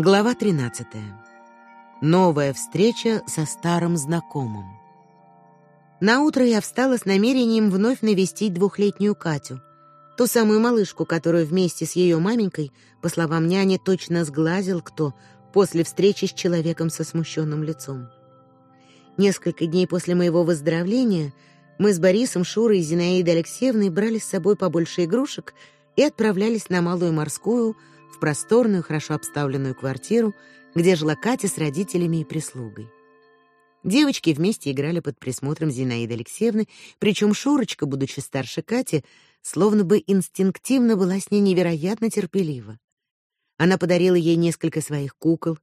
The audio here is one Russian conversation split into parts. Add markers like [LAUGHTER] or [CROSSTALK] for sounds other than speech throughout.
Глава 13. Новая встреча со старым знакомым. На утро я встала с намерением вновь навестить двухлетнюю Катю, ту самую малышку, которую вместе с ее маменькой, по словам няни, точно сглазил кто после встречи с человеком со смущенным лицом. Несколько дней после моего выздоровления мы с Борисом, Шурой и Зинаидой Алексеевной брали с собой побольше игрушек и отправлялись на Малую Морскую в просторную, хорошо обставленную квартиру, где жила Катя с родителями и прислугой. Девочки вместе играли под присмотром Зинаиды Алексеевны, причем Шурочка, будучи старше Кати, словно бы инстинктивно была с ней невероятно терпелива. Она подарила ей несколько своих кукол,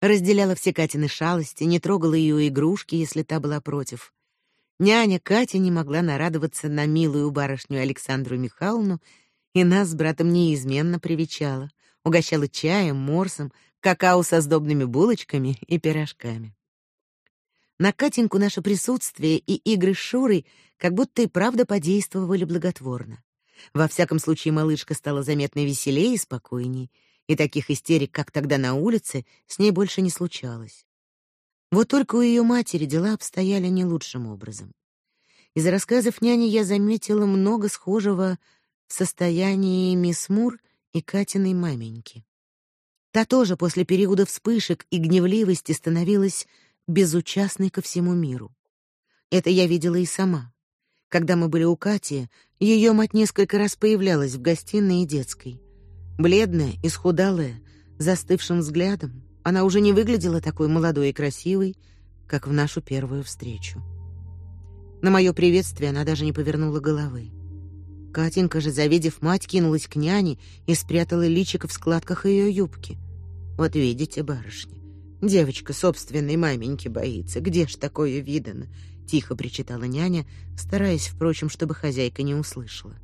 разделяла все Катины шалости, не трогала ее игрушки, если та была против. Няня Катя не могла нарадоваться на милую барышню Александру Михайловну и нас с братом неизменно привечала угощала чаем, морсом, какао со сдобными булочками и пирожками. На Катеньку наше присутствие и игры с Шурой как будто и правда подействовали благотворно. Во всяком случае, малышка стала заметно веселее и спокойней, и таких истерик, как тогда на улице, с ней больше не случалось. Вот только у ее матери дела обстояли не лучшим образом. Из рассказов няни я заметила много схожего в состоянии мисс Мур и Катиной маменьки. Та тоже после периода вспышек и гневливости становилась безучастной ко всему миру. Это я видела и сама. Когда мы были у Кати, ее мать несколько раз появлялась в гостиной и детской. Бледная, исхудалая, застывшим взглядом, она уже не выглядела такой молодой и красивой, как в нашу первую встречу. На мое приветствие она даже не повернула головы. Катенька же, завидев мать, кинулась к няне и спрятала личико в складках ее юбки. Вот видите, барышня, девочка собственной маменьки боится. Где ж такое видано? Тихо причитала няня, стараясь, впрочем, чтобы хозяйка не услышала.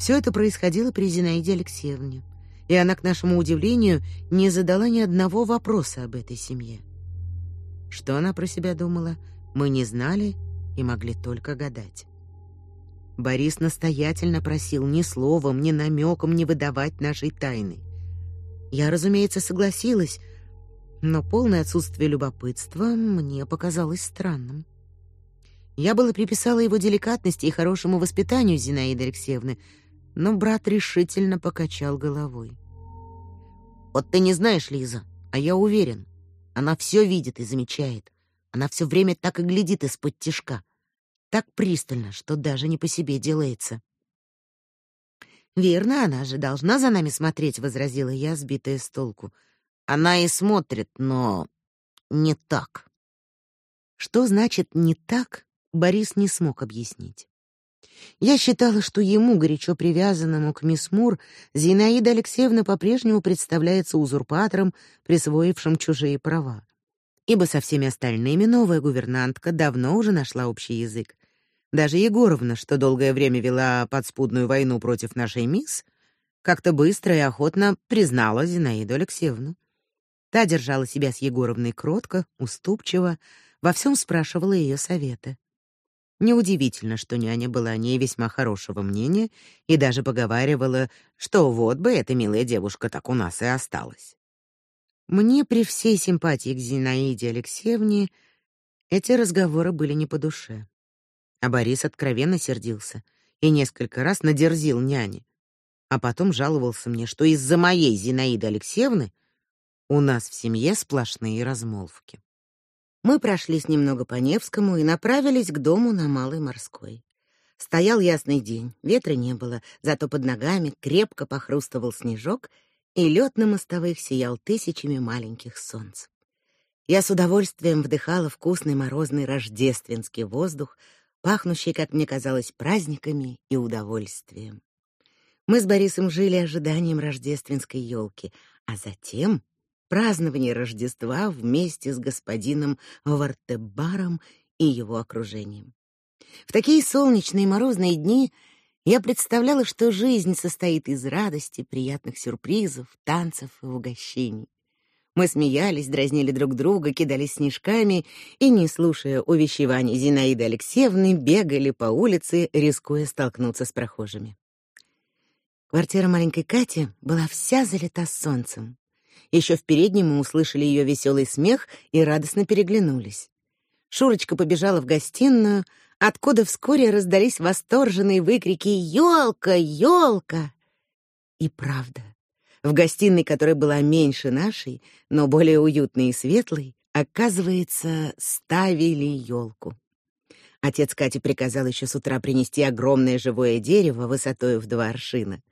Все это происходило при Зинаиде Алексеевне, и она, к нашему удивлению, не задала ни одного вопроса об этой семье. Что она про себя думала, мы не знали и могли только гадать. Борис настоятельно просил ни словом, ни намеком не выдавать нашей тайны. Я, разумеется, согласилась, но полное отсутствие любопытства мне показалось странным. Я было приписала его деликатности и хорошему воспитанию Зинаиды Алексеевны, но брат решительно покачал головой. Вот ты не знаешь, Лиза, а я уверен, она все видит и замечает. Она все время так и глядит из-под тишка так пристально, что даже не по себе делается. Верно, она же должна за нами смотреть, возразила я, сбитая с толку. Она и смотрит, но не так. Что значит не так? Борис не смог объяснить. Я считала, что ему, горячо привязанному к мисс Мур, Зинаида Алексеевна по-прежнему представляется узурпатором, присвоившим чужие права. Ибо со всеми остальными новая гувернантка давно уже нашла общий язык. Даже Егоровна, что долгое время вела подспудную войну против нашей мисс, как-то быстро и охотно признала Зинаиду Алексеевну. Та держала себя с Егоровной кротко, уступчиво, во всем спрашивала ее советы. Неудивительно, что няня была о ней весьма хорошего мнения и даже поговаривала, что вот бы эта милая девушка так у нас и осталась. Мне при всей симпатии к Зинаиде Алексеевне эти разговоры были не по душе. А Борис откровенно сердился и несколько раз надерзил няне, а потом жаловался мне, что из-за моей Зинаиды Алексеевны у нас в семье сплошные размолвки. Мы прошлись немного по Невскому и направились к дому на Малой Морской. Стоял ясный день, ветра не было, зато под ногами крепко похрустывал снежок, и лед на мостовых сиял тысячами маленьких солнц. Я с удовольствием вдыхала вкусный морозный рождественский воздух, пахнущий, как мне казалось, праздниками и удовольствием. Мы с Борисом жили ожиданием рождественской елки, а затем празднование Рождества вместе с господином Вартебаром и его окружением. В такие солнечные морозные дни я представляла, что жизнь состоит из радости, приятных сюрпризов, танцев и угощений. Мы смеялись, дразнили друг друга, кидались снежками и, не слушая увещеваний Зинаиды Алексеевны, бегали по улице, рискуя столкнуться с прохожими. Квартира маленькой Кати была вся залита солнцем. Еще в переднем мы услышали ее веселый смех и радостно переглянулись. Шурочка побежала в гостиную, откуда вскоре раздались восторженные выкрики «Елка! Елка!». И правда, в гостиной, которая была меньше нашей, но более уютной и светлой, оказывается, ставили елку. Отец Кати приказал еще с утра принести огромное живое дерево высотой в два аршина.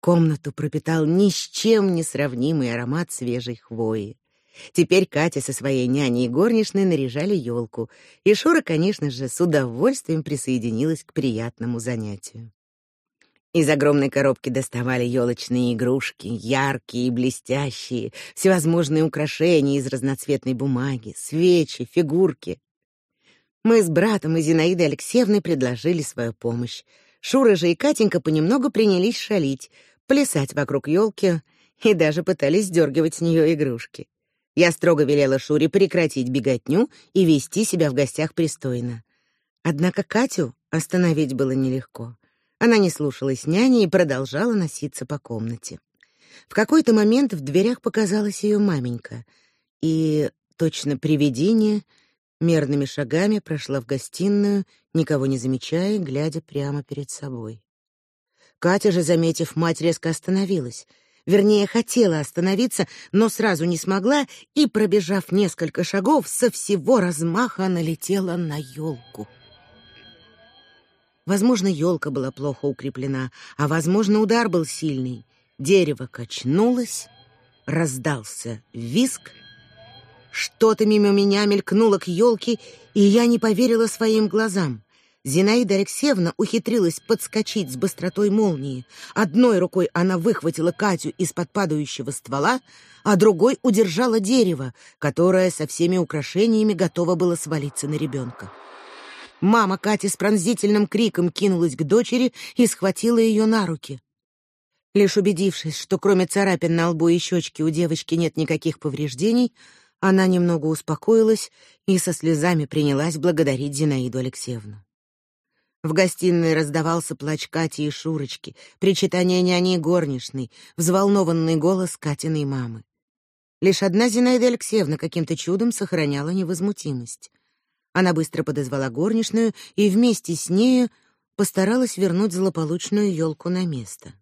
Комнату пропитал ни с чем не сравнимый аромат свежей хвои. Теперь Катя со своей няней и горничной наряжали елку, и Шура, конечно же, с удовольствием присоединилась к приятному занятию. Из огромной коробки доставали елочные игрушки, яркие и блестящие, всевозможные украшения из разноцветной бумаги, свечи, фигурки. Мы с братом и Зинаидой Алексеевной предложили свою помощь. Шура же и Катенька понемногу принялись шалить, плясать вокруг елки и даже пытались сдергивать с нее игрушки. Я строго велела Шуре прекратить беготню и вести себя в гостях пристойно. Однако Катю остановить было нелегко. Она не слушалась няни и продолжала носиться по комнате. В какой-то момент в дверях показалась ее маменька, и точно привидение мерными шагами прошла в гостиную, никого не замечая, глядя прямо перед собой. Катя же, заметив мать, резко остановилась. Вернее, хотела остановиться, но сразу не смогла и, пробежав несколько шагов, со всего размаха налетела на елку. Возможно, елка была плохо укреплена, а возможно, удар был сильный. Дерево качнулось, раздался визг, что-то мимо меня мелькнуло к елке, и я не поверила своим глазам. Зинаида Алексеевна ухитрилась подскочить с быстротой молнии. Одной рукой она выхватила Катю из-под падающего ствола, а другой удержала дерево, которое со всеми украшениями готово было свалиться на ребенка. Мама Кати с пронзительным криком кинулась к дочери и схватила ее на руки. Лишь убедившись, что кроме царапин на лбу и щечке у девочки нет никаких повреждений, она немного успокоилась и со слезами принялась благодарить Зинаиду Алексеевну. В гостиной раздавался плач Кати и Шурочки, причитание няни горничной, взволнованный голос Катиной мамы. Лишь одна Зинаида Алексеевна каким-то чудом сохраняла невозмутимость. Она быстро подозвала горничную и вместе с нею постаралась вернуть злополучную елку на место.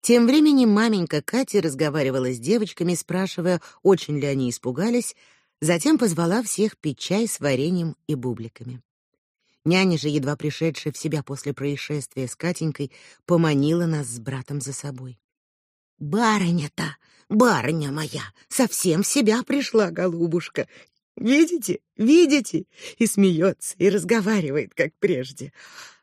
Тем временем маменька Кати разговаривала с девочками, спрашивая, очень ли они испугались, затем позвала всех пить чай с вареньем и бубликами. Няня же, едва пришедшая в себя после происшествия с Катенькой, поманила нас с братом за собой. «Барыня-то, барыня моя, совсем в себя пришла, голубушка. Видите, видите?» И смеется, и разговаривает, как прежде.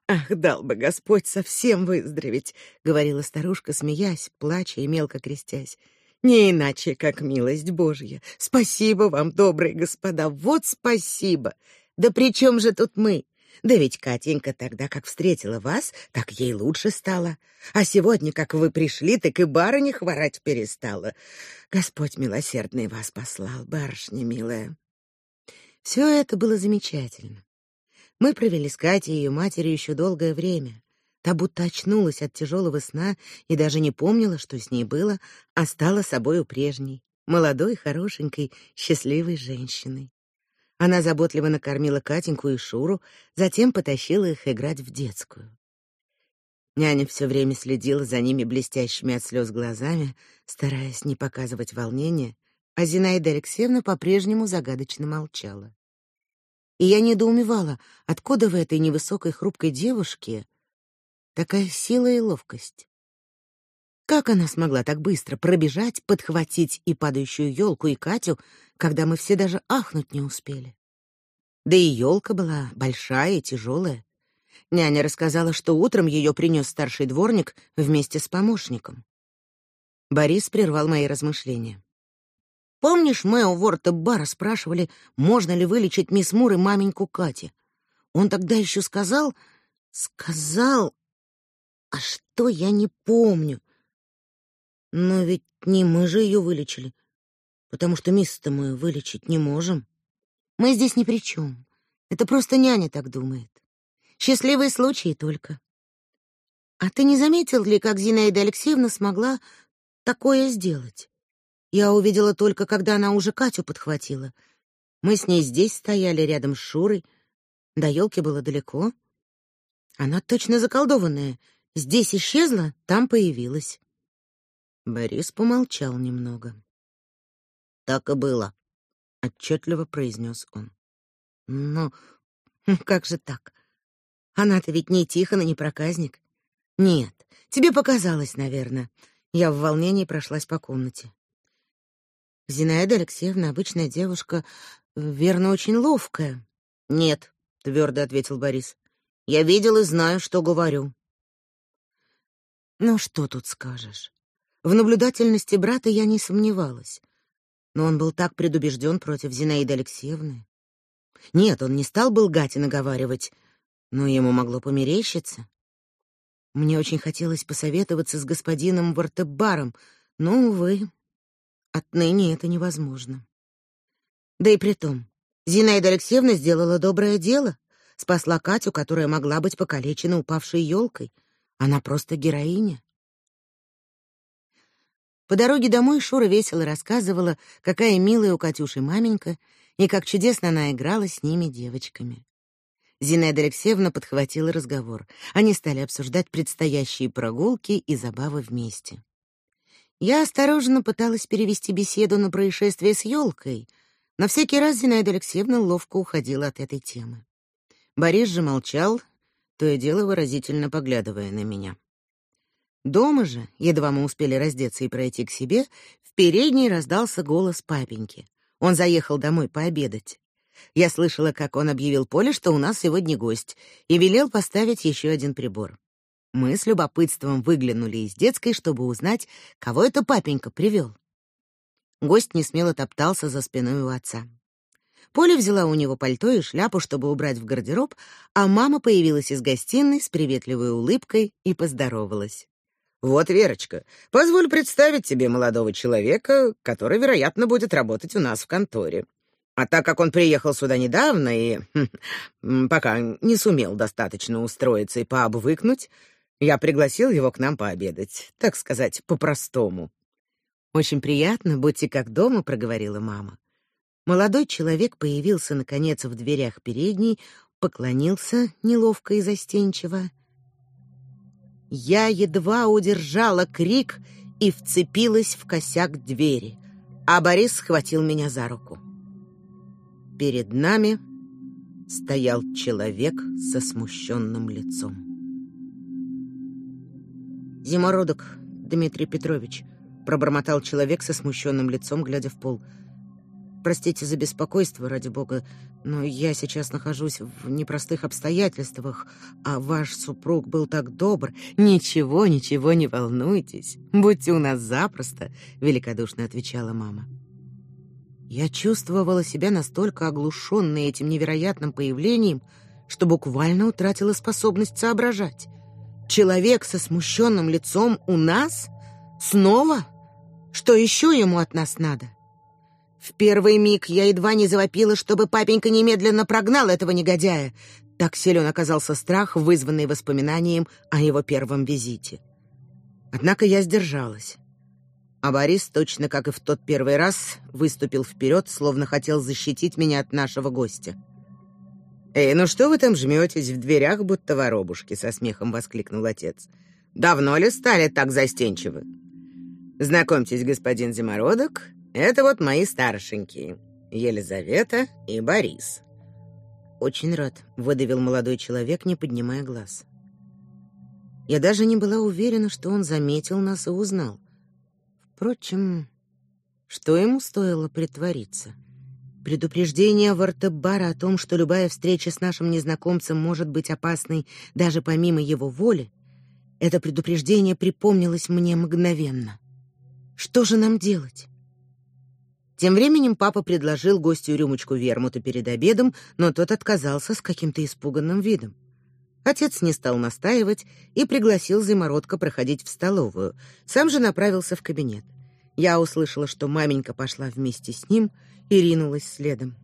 Ах, дал бы Господь совсем выздороветь, говорила старушка, смеясь, плача и мелко крестясь. Не иначе, как милость Божья. Спасибо вам, добрые господа, вот спасибо. Да при чем же тут мы? Да ведь Катенька тогда, как встретила вас, так ей лучше стало. А сегодня, как вы пришли, так и барыня хворать перестала. Господь милосердный вас послал, барышня милая. Все это было замечательно. Мы провели с Катей и ее матерью еще долгое время. Та будто очнулась от тяжелого сна и даже не помнила, что с ней было, а стала собою прежней, молодой, хорошенькой, счастливой женщиной. Она заботливо накормила Катеньку и Шуру, затем потащила их играть в детскую. Няня все время следила за ними блестящими от слез глазами, стараясь не показывать волнения, а Зинаида Алексеевна по-прежнему загадочно молчала и я недоумевала, откуда в этой невысокой хрупкой девушке такая сила и ловкость. Как она смогла так быстро пробежать, подхватить и падающую елку, и Катю, когда мы все даже ахнуть не успели? Да и елка была большая и тяжелая. Няня рассказала, что утром ее принес старший дворник вместе с помощником. Борис прервал мои размышления. Помнишь, мы у Ворта Бара спрашивали, можно ли вылечить мисс Мур и маменьку Кати? Он тогда еще сказал... Сказал... А что, я не помню. Но ведь не мы же ее вылечили, потому что мисс-то мы вылечить не можем. Мы здесь ни при чем. Это просто няня так думает. Счастливые случаи только. А ты не заметил ли, как Зинаида Алексеевна смогла такое сделать? Я увидела только, когда она уже Катю подхватила. Мы с ней здесь стояли рядом с Шурой. До елки было далеко. Она точно заколдованная. Здесь исчезла, там появилась. Борис помолчал немного. Так и было, отчетливо произнес он. Но [LAUGHS] как же так? Она-то ведь не Тихон и не проказник. Нет, тебе показалось, наверное. Я в волнении прошлась по комнате. Зинаида Алексеевна обычная девушка, верно, очень ловкая. Нет, твердо ответил Борис. Я видел и знаю, что говорю. Ну что тут скажешь? В наблюдательности брата я не сомневалась. Но он был так предубежден против Зинаиды Алексеевны. Нет, он не стал бы лгать и наговаривать, но ему могло померещиться. Мне очень хотелось посоветоваться с господином Вартебаром, но, увы, отныне это невозможно. Да и при том, Зинаида Алексеевна сделала доброе дело, спасла Катю, которая могла быть покалечена упавшей елкой. Она просто героиня. По дороге домой Шура весело рассказывала, какая милая у Катюши маменька и как чудесно она играла с ними девочками. Зинаида Алексеевна подхватила разговор. Они стали обсуждать предстоящие прогулки и забавы вместе. Я осторожно пыталась перевести беседу на происшествие с елкой, но всякий раз Зинаида Алексеевна ловко уходила от этой темы. Борис же молчал, то и дело выразительно поглядывая на меня. Дома же, едва мы успели раздеться и пройти к себе, в передней раздался голос папеньки. Он заехал домой пообедать. Я слышала, как он объявил Поле, что у нас сегодня гость, и велел поставить еще один прибор. Мы с любопытством выглянули из детской, чтобы узнать, кого это папенька привел. Гость не смело топтался за спиной у отца. Поля взяла у него пальто и шляпу, чтобы убрать в гардероб, а мама появилась из гостиной с приветливой улыбкой и поздоровалась. Вот, Верочка, позволь представить тебе молодого человека, который, вероятно, будет работать у нас в конторе. А так как он приехал сюда недавно и хм, пока не сумел достаточно устроиться и пообвыкнуть, я пригласил его к нам пообедать, так сказать, по-простому. Очень приятно, будьте как дома, проговорила мама. Молодой человек появился наконец в дверях передней, поклонился неловко и застенчиво я едва удержала крик и вцепилась в косяк двери, а Борис схватил меня за руку. Перед нами стоял человек со смущенным лицом. Зимородок Дмитрий Петрович пробормотал человек со смущенным лицом, глядя в пол. Простите за беспокойство, ради бога, но я сейчас нахожусь в непростых обстоятельствах, а ваш супруг был так добр. Ничего, ничего не волнуйтесь. Будьте у нас запросто, великодушно отвечала мама. Я чувствовала себя настолько оглушенной этим невероятным появлением, что буквально утратила способность соображать. Человек со смущенным лицом у нас снова? Что еще ему от нас надо? В первый миг я едва не завопила, чтобы папенька немедленно прогнал этого негодяя. Так силен оказался страх, вызванный воспоминанием о его первом визите. Однако я сдержалась. А Борис, точно как и в тот первый раз, выступил вперед, словно хотел защитить меня от нашего гостя. «Эй, ну что вы там жметесь в дверях, будто воробушки?» — со смехом воскликнул отец. «Давно ли стали так застенчивы?» «Знакомьтесь, господин Зимородок, это вот мои старшенькие, Елизавета и Борис. Очень рад, выдавил молодой человек, не поднимая глаз. Я даже не была уверена, что он заметил нас и узнал. Впрочем, что ему стоило притвориться? Предупреждение Вартебара о том, что любая встреча с нашим незнакомцем может быть опасной даже помимо его воли, это предупреждение припомнилось мне мгновенно. Что же нам делать? Тем временем папа предложил гостю рюмочку вермута перед обедом, но тот отказался с каким-то испуганным видом. Отец не стал настаивать и пригласил Зимородка проходить в столовую. Сам же направился в кабинет. Я услышала, что маменька пошла вместе с ним и ринулась следом.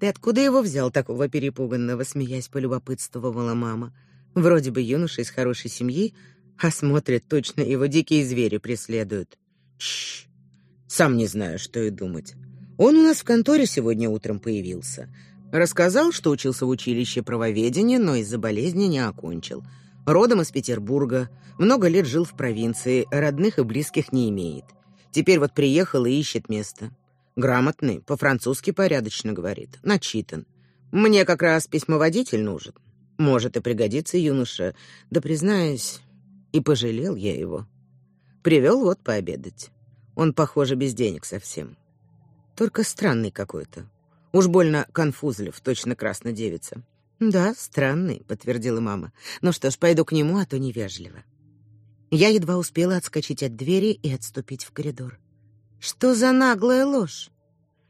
Ты откуда его взял такого перепуганного, смеясь, полюбопытствовала мама. Вроде бы юноша из хорошей семьи, а смотрит точно его дикие звери преследуют. Чш. Сам не знаю, что и думать. Он у нас в конторе сегодня утром появился. Рассказал, что учился в училище правоведения, но из-за болезни не окончил. Родом из Петербурга, много лет жил в провинции, родных и близких не имеет. Теперь вот приехал и ищет место. Грамотный, по-французски порядочно говорит, начитан. Мне как раз письмоводитель нужен. Может и пригодится юноша, да, признаюсь, и пожалел я его. Привел вот пообедать. Он, похоже, без денег совсем. Только странный какой-то. Уж больно конфузлив, точно красная девица. «Да, странный», — подтвердила мама. «Ну что ж, пойду к нему, а то невежливо». Я едва успела отскочить от двери и отступить в коридор. Что за наглая ложь?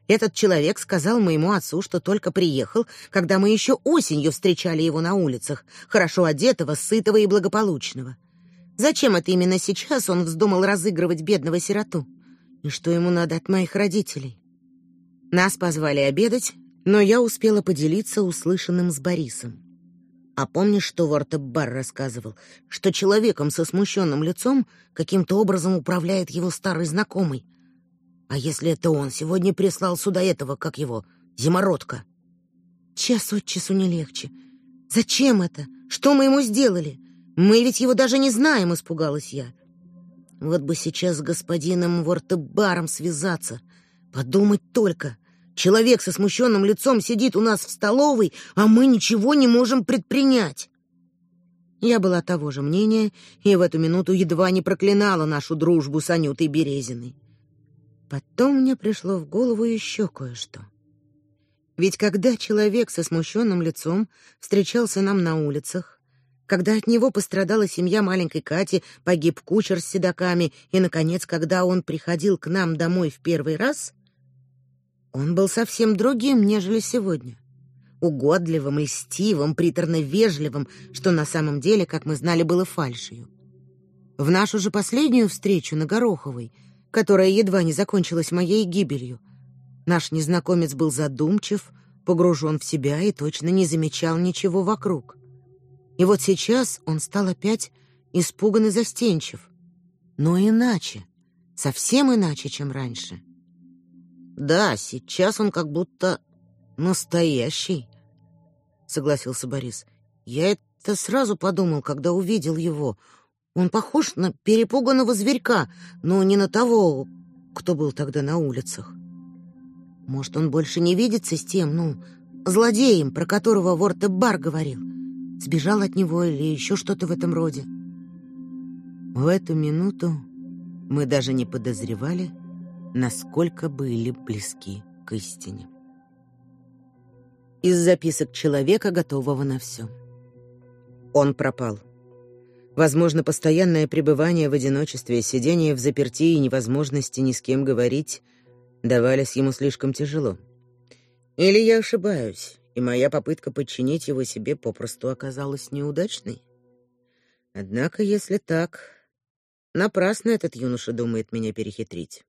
Этот человек сказал моему отцу, что только приехал, когда мы еще осенью встречали его на улицах, хорошо одетого, сытого и благополучного. Зачем это именно сейчас он вздумал разыгрывать бедного сироту? И что ему надо от моих родителей? Нас позвали обедать, но я успела поделиться услышанным с Борисом. А помнишь, что Вортеббар рассказывал, что человеком со смущенным лицом каким-то образом управляет его старый знакомый? А если это он сегодня прислал сюда этого, как его, зимородка? Час от часу не легче. Зачем это? Что мы ему сделали? Мы ведь его даже не знаем, испугалась я. Вот бы сейчас с господином Вортебаром связаться. Подумать только. Человек со смущенным лицом сидит у нас в столовой, а мы ничего не можем предпринять. Я была того же мнения и в эту минуту едва не проклинала нашу дружбу с Анютой Березиной. Потом мне пришло в голову еще кое-что. Ведь когда человек со смущенным лицом встречался нам на улицах, когда от него пострадала семья маленькой Кати, погиб кучер с седаками, и, наконец, когда он приходил к нам домой в первый раз, он был совсем другим, нежели сегодня. Угодливым, льстивым, приторно вежливым, что на самом деле, как мы знали, было фальшью. В нашу же последнюю встречу на Гороховой, которая едва не закончилась моей гибелью, наш незнакомец был задумчив, погружен в себя и точно не замечал ничего вокруг. И вот сейчас он стал опять испуган и застенчив, но иначе, совсем иначе, чем раньше. Да, сейчас он как будто настоящий, согласился Борис. Я это сразу подумал, когда увидел его. Он похож на перепуганного зверька, но не на того, кто был тогда на улицах. Может, он больше не видится с тем, ну, злодеем, про которого Вортебар говорил. Сбежал от него или еще что-то в этом роде. В эту минуту мы даже не подозревали, насколько были близки к истине. Из записок человека, готового на все. Он пропал. Возможно, постоянное пребывание в одиночестве, сидение в заперти и невозможности ни с кем говорить давались ему слишком тяжело. Или я ошибаюсь, и моя попытка подчинить его себе попросту оказалась неудачной? Однако, если так, напрасно этот юноша думает меня перехитрить.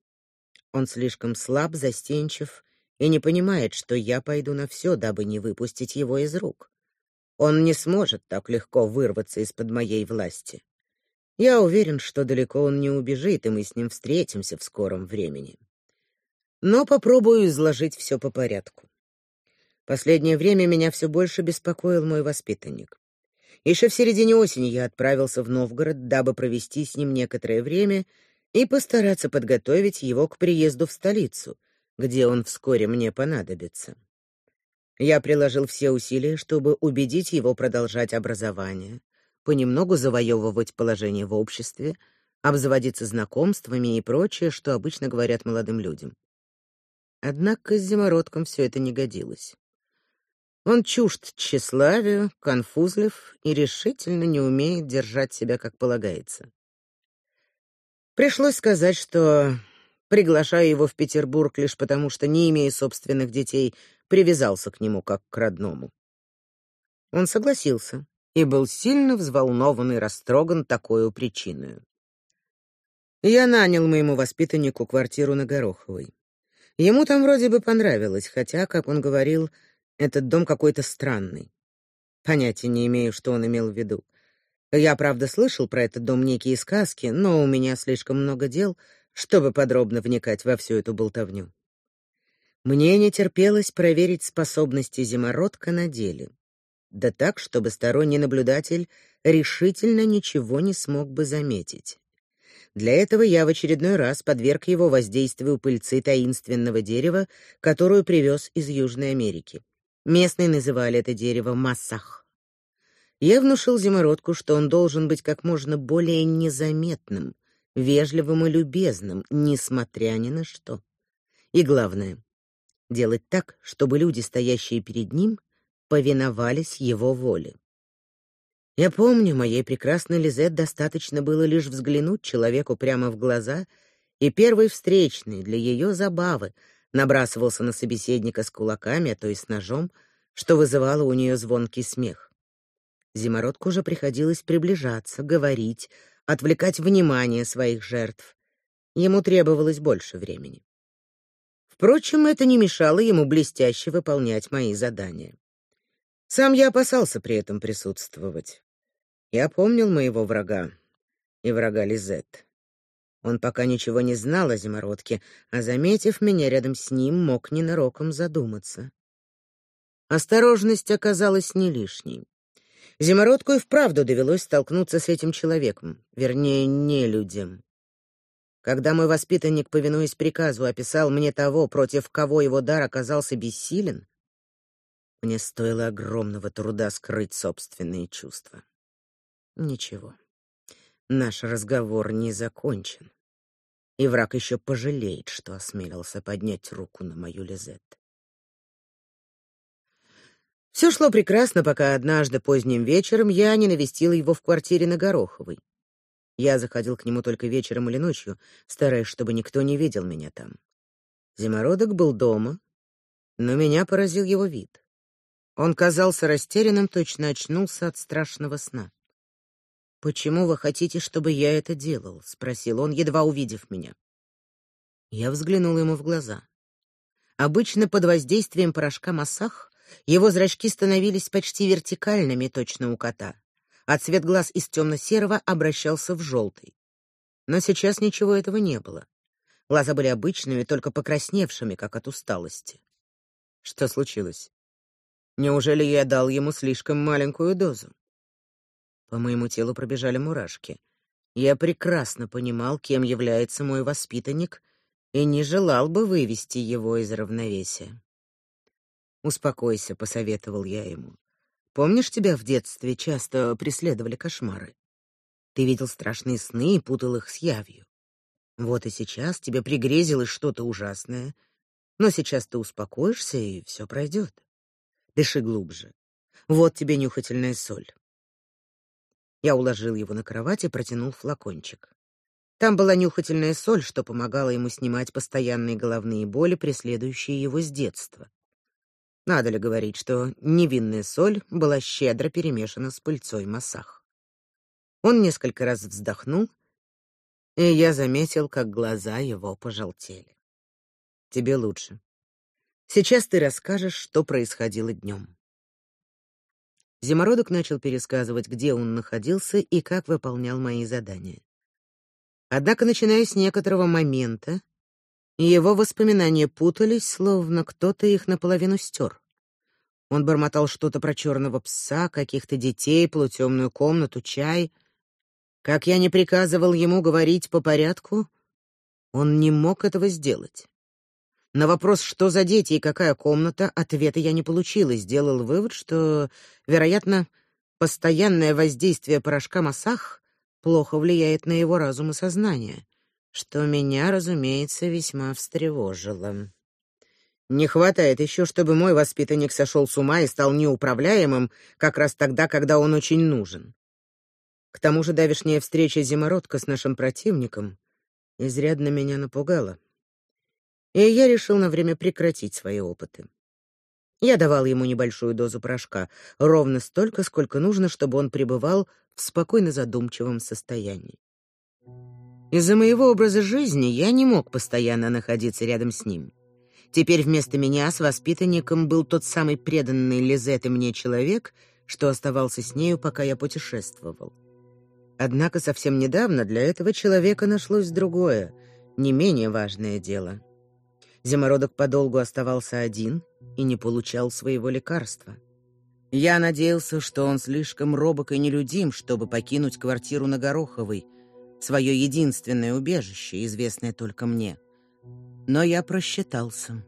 Он слишком слаб, застенчив и не понимает, что я пойду на все, дабы не выпустить его из рук. Он не сможет так легко вырваться из-под моей власти. Я уверен, что далеко он не убежит, и мы с ним встретимся в скором времени. Но попробую изложить все по порядку. Последнее время меня все больше беспокоил мой воспитанник. Еще в середине осени я отправился в Новгород, дабы провести с ним некоторое время и постараться подготовить его к приезду в столицу, где он вскоре мне понадобится. Я приложил все усилия, чтобы убедить его продолжать образование, понемногу завоевывать положение в обществе, обзаводиться знакомствами и прочее, что обычно говорят молодым людям. Однако с зимородком все это не годилось. Он чужд тщеславию, конфузлив и решительно не умеет держать себя как полагается. Пришлось сказать, что приглашаю его в Петербург лишь потому, что, не имея собственных детей, привязался к нему как к родному. Он согласился и был сильно взволнован и растроган такой причиной. Я нанял моему воспитаннику квартиру на Гороховой. Ему там вроде бы понравилось, хотя, как он говорил, этот дом какой-то странный. Понятия не имею, что он имел в виду. Я, правда, слышал про этот дом некие сказки, но у меня слишком много дел, чтобы подробно вникать во всю эту болтовню. Мне не терпелось проверить способности зимородка на деле. Да так, чтобы сторонний наблюдатель решительно ничего не смог бы заметить. Для этого я в очередной раз подверг его воздействию пыльцы таинственного дерева, которую привез из Южной Америки. Местные называли это дерево массах. Я внушил зимородку, что он должен быть как можно более незаметным, вежливым и любезным, несмотря ни на что. И главное делать так, чтобы люди, стоящие перед ним, повиновались его воле. Я помню, моей прекрасной Лизет достаточно было лишь взглянуть человеку прямо в глаза, и первый встречный для ее забавы набрасывался на собеседника с кулаками, а то и с ножом, что вызывало у нее звонкий смех. Зимородку уже приходилось приближаться, говорить, отвлекать внимание своих жертв. Ему требовалось больше времени. Впрочем, это не мешало ему блестяще выполнять мои задания. Сам я опасался при этом присутствовать. Я помнил моего врага и врага Лизет. Он пока ничего не знал о зимородке, а заметив меня рядом с ним, мог ненароком задуматься. Осторожность оказалась не лишней. Зимородку и вправду довелось столкнуться с этим человеком, вернее, не людям. Когда мой воспитанник, повинуясь приказу, описал мне того, против кого его дар оказался бессилен, мне стоило огромного труда скрыть собственные чувства. Ничего. Наш разговор не закончен. И враг еще пожалеет, что осмелился поднять руку на мою Лизет. Все шло прекрасно, пока однажды поздним вечером я не навестила его в квартире на Гороховой. Я заходил к нему только вечером или ночью, стараясь, чтобы никто не видел меня там. Зимородок был дома, но меня поразил его вид. Он казался растерянным, точно очнулся от страшного сна. Почему вы хотите, чтобы я это делал? спросил он, едва увидев меня. Я взглянул ему в глаза. Обычно под воздействием порошка массах его зрачки становились почти вертикальными, точно у кота, а цвет глаз из темно серого обращался в желтый. Но сейчас ничего этого не было. Глаза были обычными, только покрасневшими, как от усталости. Что случилось? Неужели я дал ему слишком маленькую дозу? По моему телу пробежали мурашки. Я прекрасно понимал, кем является мой воспитанник, и не желал бы вывести его из равновесия. «Успокойся», — посоветовал я ему. «Помнишь, тебя в детстве часто преследовали кошмары? Ты видел страшные сны и путал их с явью. Вот и сейчас тебе пригрезилось что-то ужасное, но сейчас ты успокоишься, и все пройдет. Дыши глубже. Вот тебе нюхательная соль. Я уложил его на кровать и протянул флакончик. Там была нюхательная соль, что помогала ему снимать постоянные головные боли, преследующие его с детства. Надо ли говорить, что невинная соль была щедро перемешана с пыльцой масах. Он несколько раз вздохнул, и я заметил, как глаза его пожелтели. Тебе лучше. Сейчас ты расскажешь, что происходило днем. Зимородок начал пересказывать, где он находился и как выполнял мои задания. Однако, начиная с некоторого момента, его воспоминания путались, словно кто-то их наполовину стер. Он бормотал что-то про черного пса, каких-то детей, полутемную комнату, чай. Как я не приказывал ему говорить по порядку, он не мог этого сделать. На вопрос, что за дети и какая комната, ответа я не получил и сделал вывод, что, вероятно, постоянное воздействие порошка Масах плохо влияет на его разум и сознание, что меня, разумеется, весьма встревожило. Не хватает еще, чтобы мой воспитанник сошел с ума и стал неуправляемым как раз тогда, когда он очень нужен. К тому же давешняя встреча зимородка с нашим противником изрядно меня напугала и я решил на время прекратить свои опыты. Я давал ему небольшую дозу порошка, ровно столько, сколько нужно, чтобы он пребывал в спокойно задумчивом состоянии. Из-за моего образа жизни я не мог постоянно находиться рядом с ним. Теперь вместо меня с воспитанником был тот самый преданный Лизет и мне человек, что оставался с нею, пока я путешествовал. Однако совсем недавно для этого человека нашлось другое, не менее важное дело. Зимородок подолгу оставался один и не получал своего лекарства. Я надеялся, что он слишком робок и нелюдим, чтобы покинуть квартиру на Гороховой, свое единственное убежище, известное только мне. Но я просчитался.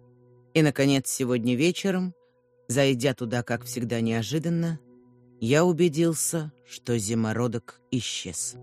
И, наконец, сегодня вечером, зайдя туда, как всегда, неожиданно, я убедился, что зимородок исчез.